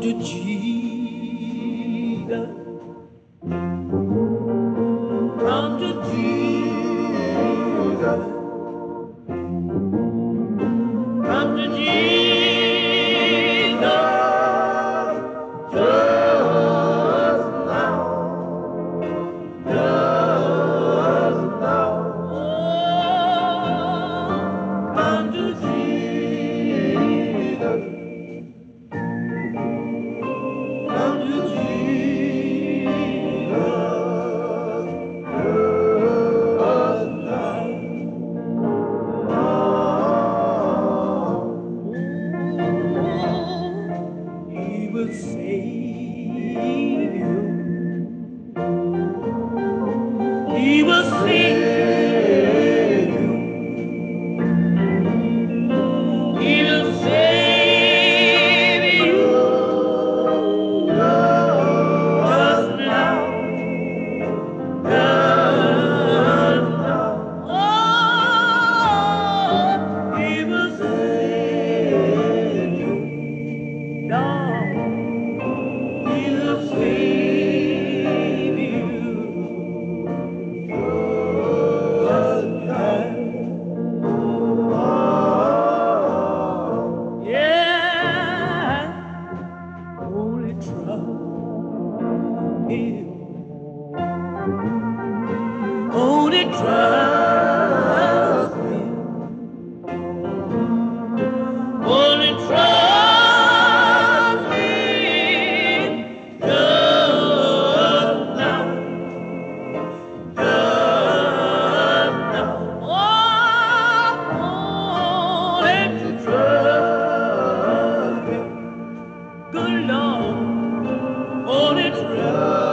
de ti. Trouble is only trouble. blood.